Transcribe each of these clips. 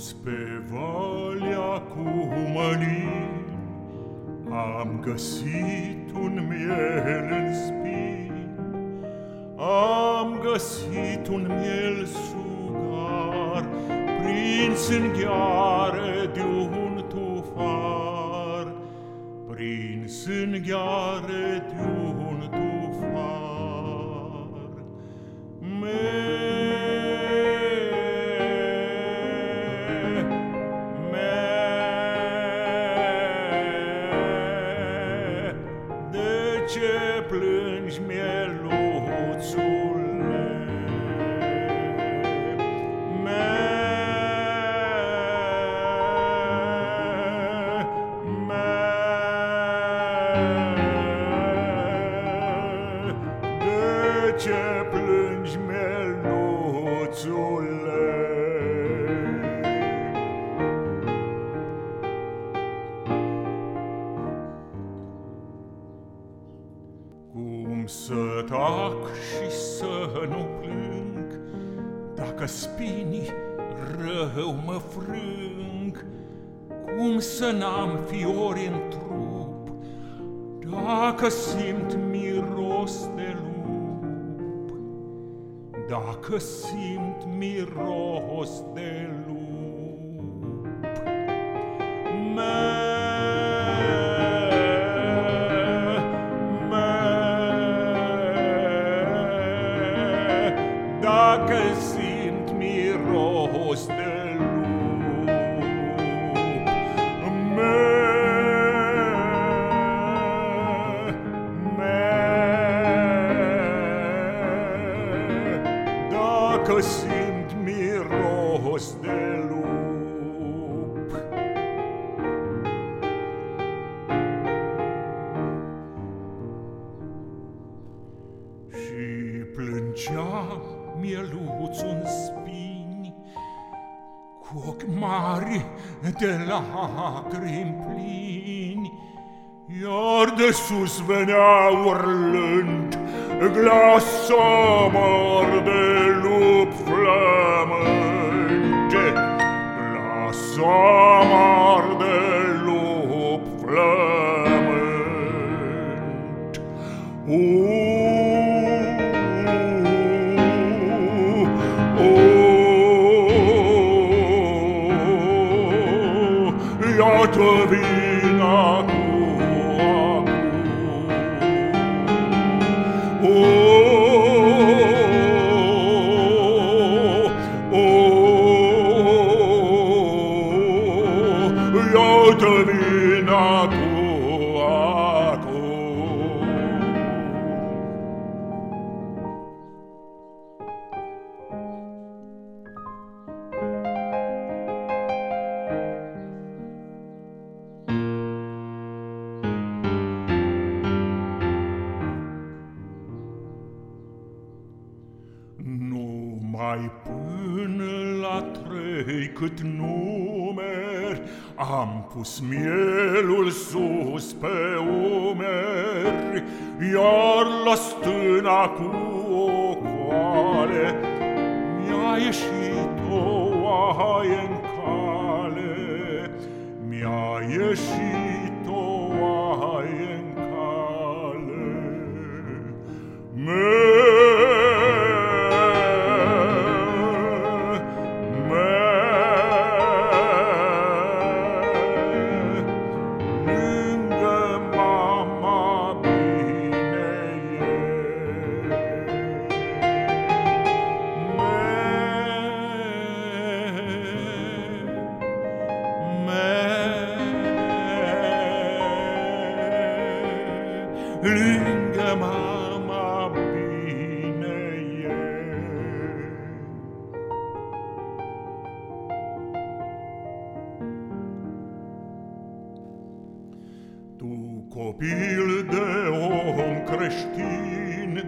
Jos pe valea cu mănii Am găsit un miel în spini Am găsit un miel sugar Prins în gheare de un tufar. Prins în gheare de un tufar. Merg ce plângi, mieluțule? Cum să tac și să nu plâng Dacă spinii rău mă frâng Cum să n-am fiori în trup Dacă simt miros de lup Dacă simt miros de lup Merg dacă dacă simt miros de lup. Și plângea mieluț în spini, Cu ochi mari de lacrimi plini, Iar de sus venea urlând Glas amar amar de lob flamet. Oh, No. Numai până la trei cât numeri Am pus mielul sus pe umeri Iar la stâna cu o coale Mi-a ieșit o oaie în cale. Mi-a ieșit Lângă mama bine e. Tu copil de om creștin,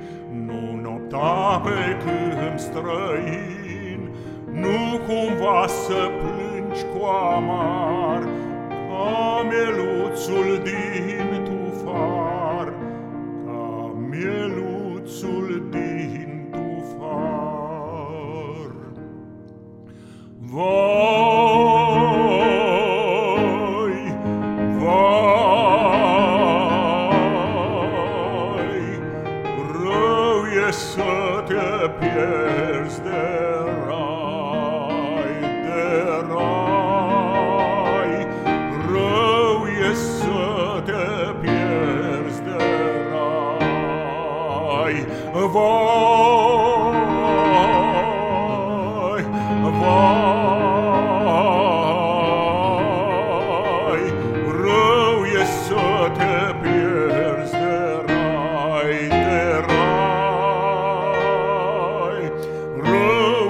Nu nopta pe câmp străin, Nu cumva să plângi cu amar, Ca mieluțul din tufar, Ca mieluțul din tufar. far. vai, rău e să te pierzi de rai. vai vai rău e să te pierzi de rai de rai. Rău